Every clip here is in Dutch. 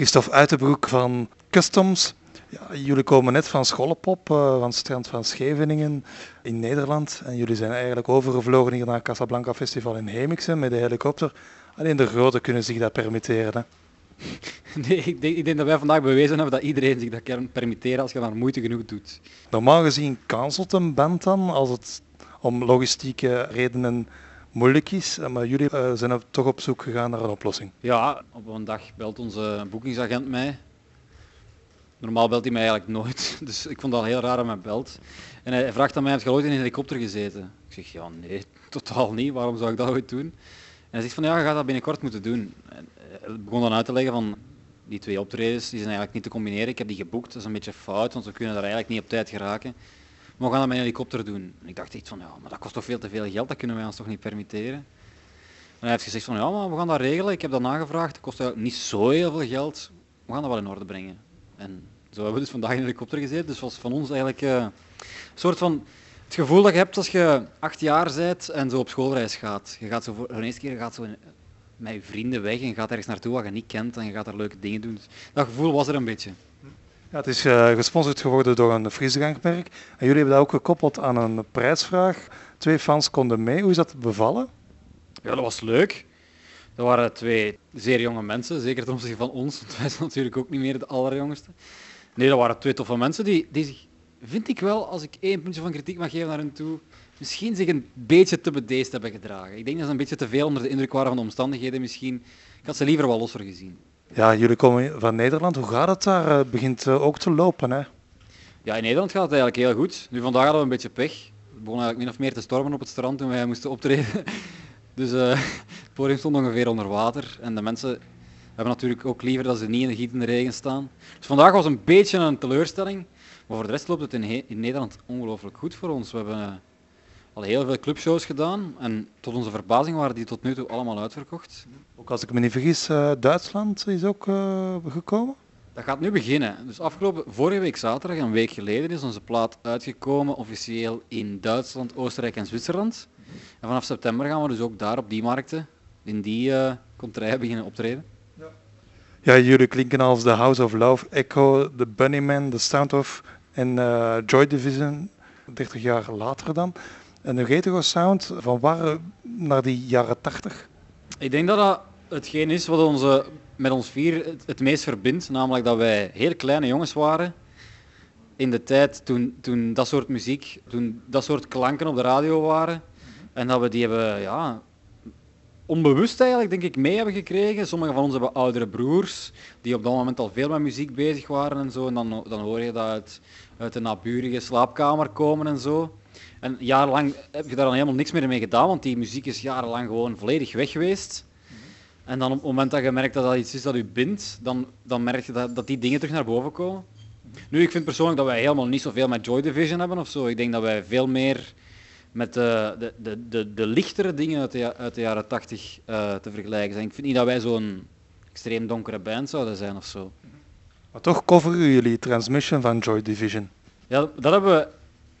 Christophe Uitenbroek van Customs. Ja, jullie komen net van Schollepop, uh, van het strand van Scheveningen in Nederland. En jullie zijn eigenlijk overgevlogen hier naar het Casablanca Festival in Hemixen met de helikopter. Alleen de grote kunnen zich dat permitteren. Hè? Nee, ik denk, ik denk, dat wij vandaag bewezen hebben dat iedereen zich dat kan permitteren als je maar moeite genoeg doet. Normaal gezien cancelt een band dan als het om logistieke redenen moeilijk is. Maar jullie uh, zijn toch op zoek gegaan naar een oplossing. Ja, op een dag belt onze boekingsagent mij. Normaal belt hij mij eigenlijk nooit, dus ik vond dat heel raar dat hij belt. En hij vraagt aan mij, heb je ooit in een helikopter gezeten? Ik zeg, ja nee, totaal niet, waarom zou ik dat ooit doen? En hij zegt van, ja, je gaat dat binnenkort moeten doen. En hij begon dan uit te leggen van, die twee optredens die zijn eigenlijk niet te combineren. Ik heb die geboekt, dat is een beetje fout, want we kunnen daar eigenlijk niet op tijd geraken. We gaan dat met een helikopter doen. En ik dacht echt van, ja, maar dat kost toch veel te veel geld, dat kunnen wij ons toch niet permitteren. En hij heeft gezegd van, ja, maar we gaan dat regelen. Ik heb dat nagevraagd, het kost niet zo heel veel geld. We gaan dat wel in orde brengen. En zo hebben we dus vandaag in de helikopter gezeten. Dus was van ons eigenlijk uh, een soort van het gevoel dat je hebt als je acht jaar bent en zo op schoolreis gaat. Je gaat zo voor de eerste keer gaat zo met je vrienden weg en gaat ergens naartoe wat je niet kent en je gaat daar leuke dingen doen. Dat gevoel was er een beetje. Ja, het is uh, gesponsord geworden door een frisdrankmerk. En jullie hebben dat ook gekoppeld aan een prijsvraag. Twee fans konden mee. Hoe is dat bevallen? Ja, dat was leuk. Dat waren twee zeer jonge mensen, zeker ten opzichte van ons, want wij zijn natuurlijk ook niet meer de allerjongste. Nee, dat waren twee toffe mensen die, die zich, vind ik wel, als ik één puntje van kritiek mag geven naar hen toe, misschien zich een beetje te bedeesd hebben gedragen. Ik denk dat ze een beetje te veel onder de indruk waren van de omstandigheden misschien. Ik had ze liever wel losser gezien. Ja, jullie komen van Nederland. Hoe gaat het daar? Het begint eh, ook te lopen, hè? Ja, in Nederland gaat het eigenlijk heel goed. Nu, vandaag hadden we een beetje pech. Het begon eigenlijk min of meer te stormen op het strand toen wij moesten optreden. Dus uh, het podium stond ongeveer onder water. En de mensen hebben natuurlijk ook liever dat ze niet in de gietende regen staan. Dus vandaag was een beetje een teleurstelling. Maar voor de rest loopt het in, in Nederland ongelooflijk goed voor ons. We hebben al heel veel clubshows gedaan. En tot onze verbazing waren die tot nu toe allemaal uitverkocht. Ook als ik me niet vergis, uh, Duitsland is ook gekomen? Dat gaat nu beginnen. Dus afgelopen, vorige week zaterdag, een week geleden, is onze plaat uitgekomen officieel in Duitsland, Oostenrijk en Zwitserland. En vanaf september gaan we dus ook daar op die markten, in die uh, contraien beginnen optreden. Ja. ja, jullie klinken als The House of Love, Echo, The Bunnyman, The Sound of en uh, Joy Division, 30 jaar later dan. En de retro sound, van waar naar die jaren 80? Ik denk dat dat hetgeen is wat onze, met ons vier het, het meest verbindt. Namelijk dat wij heel kleine jongens waren in de tijd toen, toen dat soort muziek, toen dat soort klanken op de radio waren. En dat we die hebben, ja, onbewust eigenlijk, denk ik, mee hebben gekregen. Sommige van ons hebben oudere broers, die op dat moment al veel met muziek bezig waren en zo. En dan, dan hoor je dat uit, uit een naburige slaapkamer komen en zo. En jarenlang heb je daar dan helemaal niks meer mee gedaan, want die muziek is jarenlang gewoon volledig weg geweest. En dan op het moment dat je merkt dat dat iets is dat u bindt, dan, dan merk je dat, dat die dingen terug naar boven komen. Nu, ik vind persoonlijk dat wij helemaal niet zoveel met Joy Division hebben of zo. Ik denk dat wij veel meer met de, de, de, de, de lichtere dingen uit de, uit de jaren 80 uh, eh, te vergelijken zijn. Ik vind niet dat wij zo'n extreem donkere band zouden zijn of zo. Maar toch coveren jullie Transmission van Joy Division. Ja, dat hebben we,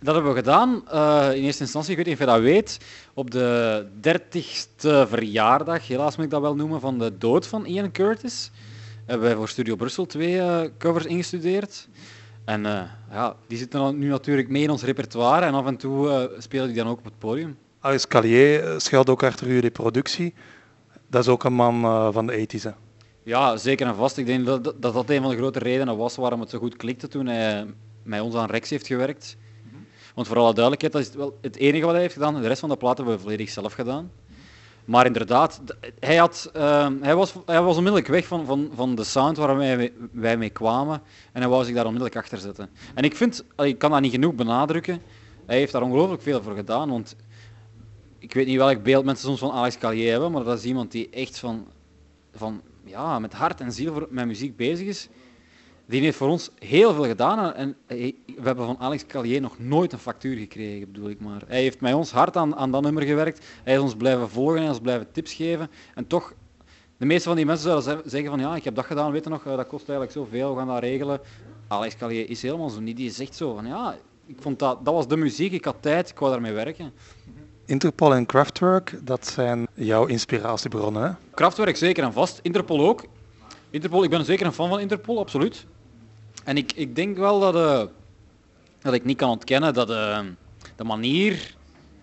dat hebben we gedaan. Uh, in eerste instantie, ik weet niet of je dat weet, op de 30ste verjaardag, helaas moet ik dat wel noemen, van de dood van Ian Curtis, hebben wij voor Studio Brussel twee uh, covers ingestudeerd. En uh, ja, die zitten nu natuurlijk mee in ons repertoire en af en toe spelen die dan ook op het podium. Alex Callier eh, schuilt ook achter jullie productie. Dat is ook een man van de ethische. Ja, zeker en vast. Ik denk dat, dat dat een van de grote redenen was waarom het zo goed klikte toen hij met ons aan Rex heeft gewerkt. Want voor alle duidelijkheid, dat is wel het enige wat hij heeft gedaan. De rest van de platen hebben we volledig zelf gedaan. Maar inderdaad, hij, had, uh, hij, was, hij was onmiddellijk weg van, van, van de sound waar wij, wij mee kwamen. En hij wou zich daar onmiddellijk achter zetten. En ik vind, ik kan dat niet genoeg benadrukken, hij heeft daar ongelooflijk veel voor gedaan. Want ik weet niet welk beeld mensen soms van Alex Callier hebben, maar dat is iemand die echt van, van ja, met hart en ziel voor, met muziek bezig is. Die heeft voor ons heel veel gedaan en we hebben van Alex Callier nog nooit een factuur gekregen, bedoel ik maar. Hij heeft met ons hard aan, aan dat nummer gewerkt, hij is ons blijven volgen en ons blijven tips geven. En toch, de meeste van die mensen zouden zeggen van ja, ik heb dat gedaan, weet je nog, dat kost eigenlijk zoveel, we gaan dat regelen. Alex Callier is helemaal zo niet, die zegt zo van ja, ik vond dat, dat was de muziek, ik had tijd, ik wou daarmee werken. Interpol en Kraftwerk, dat zijn jouw inspiratiebronnen, hè? Kraftwerk zeker en vast, Interpol ook. Interpol, ik ben zeker een fan van Interpol, absoluut. En ik, ik denk wel dat, uh, dat ik niet kan ontkennen dat uh, de manier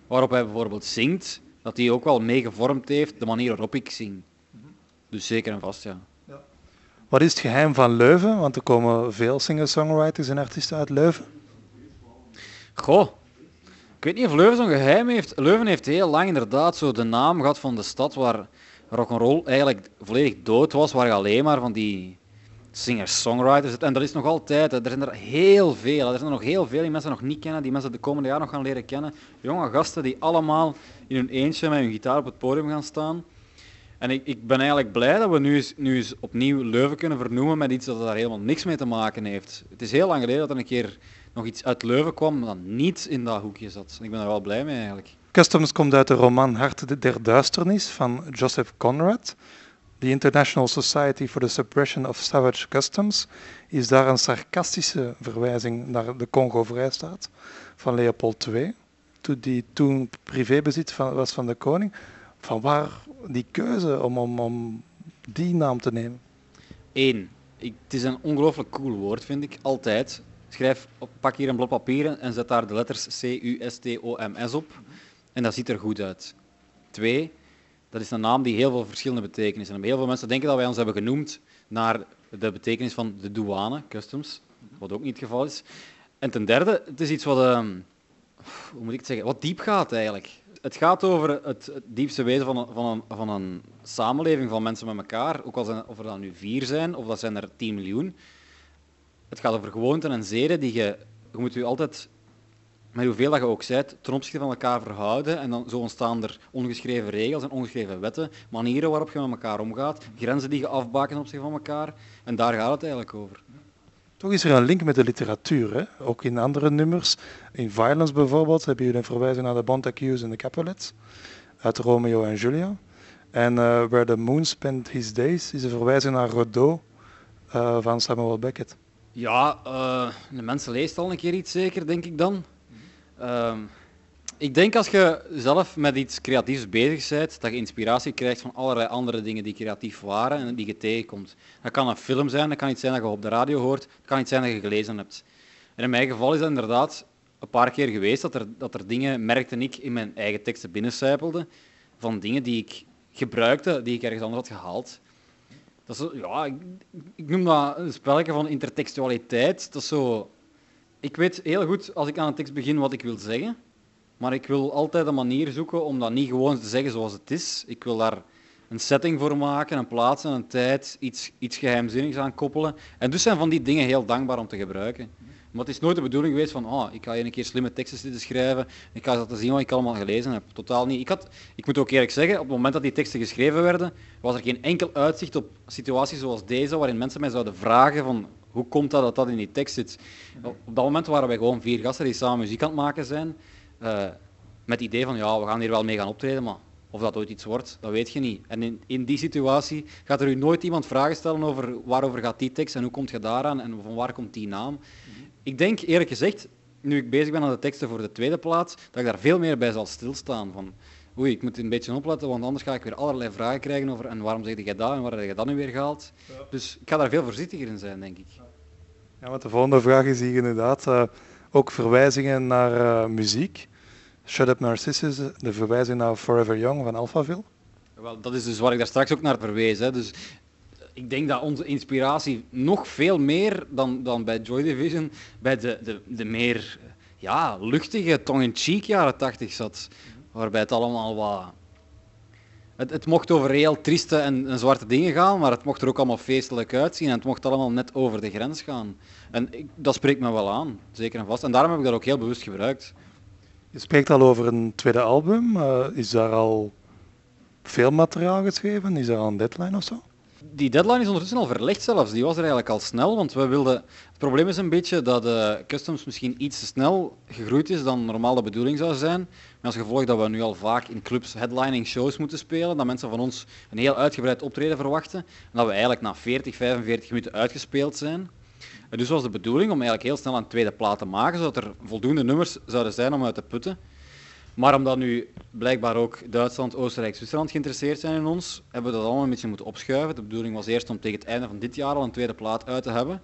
waarop hij bijvoorbeeld zingt, dat hij ook wel meegevormd heeft de manier waarop ik zing. Dus zeker en vast, ja. ja. Wat is het geheim van Leuven? Want er komen veel singer-songwriters en artiesten uit Leuven. Goh, ik weet niet of Leuven zo'n geheim heeft. Leuven heeft heel lang inderdaad zo de naam gehad van de stad waar rock'n'roll eigenlijk volledig dood was, waar je alleen maar van die singer-songwriters En dat is nog altijd, er zijn er heel veel. Er zijn er nog heel veel die mensen nog niet kennen, die mensen de komende jaren nog gaan leren kennen. Jonge gasten die allemaal in hun eentje met hun gitaar op het podium gaan staan. En ik, ik ben eigenlijk blij dat we nu eens, nu opnieuw Leuven kunnen vernoemen met iets dat daar helemaal niks mee te maken heeft. Het is heel lang geleden dat er een keer nog iets uit Leuven kwam dat niet in dat hoekje zat. En ik ben er wel blij mee eigenlijk. Customs komt uit de roman Hart der Duisternis van Joseph Conrad. The International Society for the Suppression of Savage Customs is daar een sarcastische verwijzing naar de Congo-vrijstaat van Leopold II, die toen privébezit was van de koning. Van waar die keuze om, om, om die naam te nemen? Eén, het is een ongelooflijk cool woord, vind ik, altijd. Schrijf, pak hier een blad papier en zet daar de letters C-U-S-T-O-M-S op. En dat ziet er goed uit. Twee, dat is een naam die heel veel verschillende betekenissen heeft. Heel veel mensen denken dat wij ons hebben genoemd naar de betekenis van de douane, customs, wat ook niet het geval is. En ten derde, het is iets wat, uh, hoe moet ik het zeggen, wat diep gaat eigenlijk. Het gaat over het, diepste wezen van een, van, een, van een samenleving van mensen met elkaar, ook al zijn, of er dan nu vier zijn of dat zijn er 10 miljoen. Het gaat over gewoonten en zeden die je, je moet je altijd met hoeveel dat je ook zijt, ten opzichte van elkaar verhouden. En dan zo ontstaan er ongeschreven regels en ongeschreven wetten, manieren waarop je met elkaar omgaat, grenzen die je afbaken ten opzichte van elkaar. En daar gaat het eigenlijk over. Toch is er een link met de literatuur, hè? ook in andere nummers. In Violence bijvoorbeeld hebben jullie een verwijzing naar de Bontacues en de Capulets uit Romeo en Julia. En uh, Where the Moon Spent His Days is een verwijzing naar Rodot uh, van Samuel Beckett. Ja, uh, de mensen leest al een keer iets zeker, denk ik dan. Ehm, ik denk als je zelf met iets creatiefs bezig bent, dat je inspiratie krijgt van allerlei andere dingen die creatief waren en die je tegenkomt. Dat kan een film zijn, dat kan iets zijn dat je op de radio hoort, dat kan iets zijn dat je gelezen hebt. En in mijn geval is dat inderdaad een paar keer geweest dat er, dat er dingen, merkte ik, in mijn eigen teksten binnencijpelden, van dingen die ik gebruikte, die ik ergens anders had gehaald. Dat is, ja, ik, ik noem dat een spelletje van intertextualiteit. Dat is zo ik weet heel goed als ik aan een tekst begin wat ik wil zeggen, maar ik wil altijd een manier zoeken om dat niet gewoon te zeggen zoals het is. Ik wil daar een setting voor maken, een plaats en een tijd, iets, iets geheimzinnigs aan koppelen. En dus zijn van die dingen heel dankbaar om te gebruiken. Maar het is nooit de bedoeling geweest van, oh, ik ga hier een keer slimme teksten zitten schrijven, ik ga laten zien wat ik allemaal gelezen heb. Totaal niet. Ik, had, ik moet ook eerlijk zeggen, op het moment dat die teksten geschreven werden, was er geen enkel uitzicht op situaties zoals deze, waarin mensen mij zouden vragen van, hoe komt dat dat dat in die tekst zit? Op dat moment waren wij gewoon vier gasten die samen muziek aan het maken zijn. Uh, met het idee van, ja, we gaan hier wel mee gaan optreden, maar of dat ooit iets wordt, dat weet je niet. En in, in die situatie gaat er u nooit iemand vragen stellen over waarover gaat die tekst en hoe komt je daaraan en van waar komt die naam. Ik denk eerlijk gezegd, nu ik bezig ben aan de teksten voor de tweede plaats, dat ik daar veel meer bij zal stilstaan. Van, oei, ik moet een beetje opletten, want anders ga ik weer allerlei vragen krijgen over en waarom zeg je dat en waar heb je dat nu weer gehaald. Dus ik ga daar veel voorzichtiger in zijn, denk ik. Ja, want de volgende vraag is hier inderdaad uh, ook verwijzingen naar uh, muziek. Shut Up Narcissus, de verwijzing naar Forever Young van Alphaville. Wel, dat is dus waar ik daar straks ook naar verwees. Hè. Dus ik denk dat onze inspiratie nog veel meer dan, dan bij Joy Division bij de, de, de meer ja, luchtige, tongue-in-cheek jaren 80 zat. Waarbij het allemaal wat het, het, mocht over heel trieste en, en, zwarte dingen gaan, maar het mocht er ook allemaal feestelijk uitzien en het mocht allemaal net over de grens gaan. En ik, dat spreekt me wel aan, zeker en vast. En daarom heb ik dat ook heel bewust gebruikt. Je spreekt al over een tweede album. Uh, is daar al veel materiaal geschreven? Is er al een deadline of zo? Die deadline is ondertussen al verlegd zelfs. Die was er eigenlijk al snel, want we wilden... Het probleem is een beetje dat de Customs misschien iets te snel gegroeid is dan normaal de bedoeling zou zijn. Met als gevolg dat we nu al vaak in clubs headlining shows moeten spelen, dat mensen van ons een heel uitgebreid optreden verwachten en dat we eigenlijk na 40, 45 minuten uitgespeeld zijn. En dus was de bedoeling om eigenlijk heel snel een tweede plaat te maken, zodat er voldoende nummers zouden zijn om uit te putten. Maar omdat nu blijkbaar ook Duitsland, Oostenrijk, Zwitserland geïnteresseerd zijn in ons, hebben we dat allemaal een beetje moeten opschuiven. De bedoeling was eerst om tegen het einde van dit jaar al een tweede plaat uit te hebben.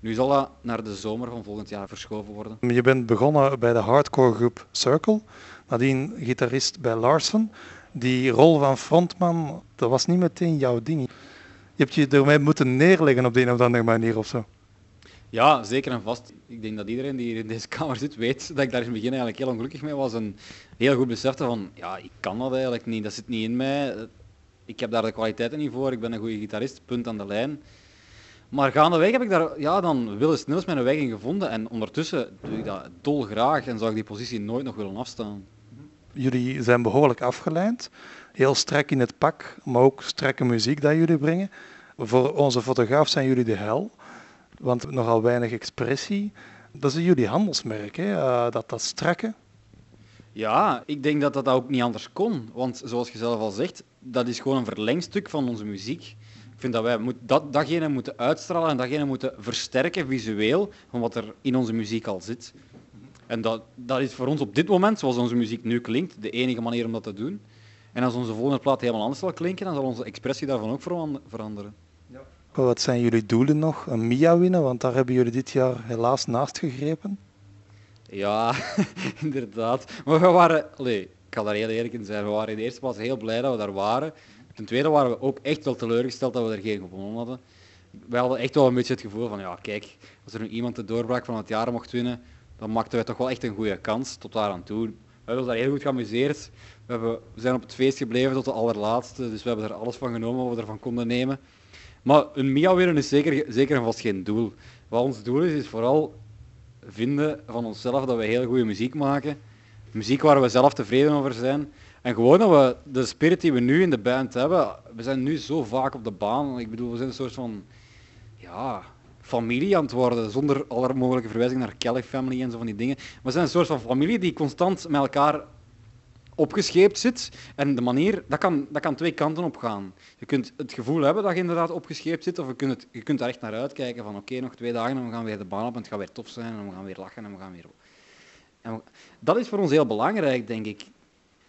Nu zal dat naar de zomer van volgend jaar verschoven worden. Je bent begonnen bij de hardcore groep Circle, nadien gitarist bij Larsen. Die rol van frontman, dat was niet meteen jouw ding. Je hebt je ermee moeten neerleggen op de een of andere manier of zo. Ja, zeker en vast. Ik denk dat iedereen die hier in deze kamer zit weet dat ik daar in het begin eigenlijk heel ongelukkig mee was en heel goed besefte van, ja, ik kan dat eigenlijk niet, dat zit niet in mij. Ik heb daar de kwaliteiten niet voor, ik ben een goede gitarist, punt aan de lijn. Maar gaandeweg heb ik daar ja, dan willens snels mijn weg in gevonden en ondertussen doe ik dat dolgraag en zou ik die positie nooit nog willen afstaan. Jullie zijn behoorlijk afgeleid, heel strak in het pak, maar ook strakke muziek dat jullie brengen. Voor onze fotograaf zijn jullie de hel want nogal weinig expressie. Dat is jullie handelsmerk, hè? Uh, dat, dat strakke. Ja, ik denk dat dat ook niet anders kon. Want zoals je zelf al zegt, dat is gewoon een verlengstuk van onze muziek. Ik vind dat wij moet, dat, datgene moeten uitstralen en datgene moeten versterken visueel van wat er in onze muziek al zit. En dat, dat is voor ons op dit moment, zoals onze muziek nu klinkt, de enige manier om dat te doen. En als onze volgende plaat helemaal anders zal klinken, dan zal onze expressie daarvan ook veranderen. Wat zijn jullie doelen nog? Een MIA winnen, want daar hebben jullie dit jaar helaas naast gegrepen. Ja, inderdaad. Maar we waren, allez, ik ga daar heel eerlijk in zijn, we waren in de eerste plaats heel blij dat we daar waren. Ten tweede waren we ook echt wel teleurgesteld dat we er geen gewonnen hadden. Wij hadden echt wel een beetje het gevoel van, ja kijk, als er nu iemand de doorbraak van het jaar mocht winnen, dan maakten wij toch wel echt een goede kans tot daar aan toe. We hebben ons daar heel goed geamuseerd. We, hebben, we zijn op het feest gebleven tot de allerlaatste, dus we hebben er alles van genomen wat we ervan konden nemen. Maar een MIA winnen is zeker, zeker en vast geen doel. Wat ons doel is, is vooral vinden van onszelf dat we heel goede muziek maken. Muziek waar we zelf tevreden over zijn. En gewoon dat we de spirit die we nu in de band hebben, we zijn nu zo vaak op de baan. Ik bedoel, we zijn een soort van ja, familie aan het worden, zonder alle mogelijke verwijzingen naar Kelly Family en zo van die dingen. We zijn een soort van familie die constant met elkaar opgescheept zit. En de manier, dat kan, dat kan twee kanten op gaan. Je kunt het gevoel hebben dat je inderdaad opgescheept zit, of je kunt, het, je kunt daar echt naar uitkijken van oké, nog twee dagen en we gaan weer de baan op en het gaat weer tof zijn en we gaan weer lachen en we gaan weer... En dat is voor ons heel belangrijk, denk ik.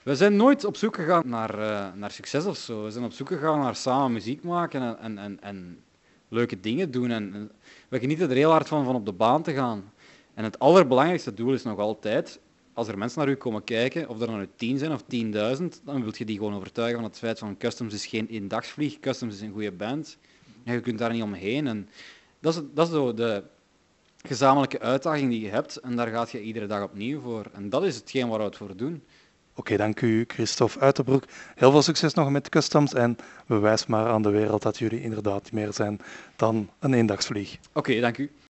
We zijn nooit op zoek gegaan naar, uh, naar succes of zo. We zijn op zoek gegaan naar samen muziek maken en, en, en, en leuke dingen doen. En, en, we genieten er heel hard van, van op de baan te gaan. En het allerbelangrijkste doel is nog altijd als er mensen naar u komen kijken, of er dan tien zijn of 10.000, dan wil je die gewoon overtuigen van het feit van Customs is geen eendagsvlieg, Customs is een goede band. En je kunt daar niet omheen. En dat is, dat is zo de gezamenlijke uitdaging die je hebt en daar gaat je iedere dag opnieuw voor. En dat is hetgeen waar we het voor doen. Oké, dank u Christophe Uiterbroek. Heel veel succes nog met Customs en bewijs maar aan de wereld dat jullie inderdaad meer zijn dan een eendagsvlieg. Oké, dank u.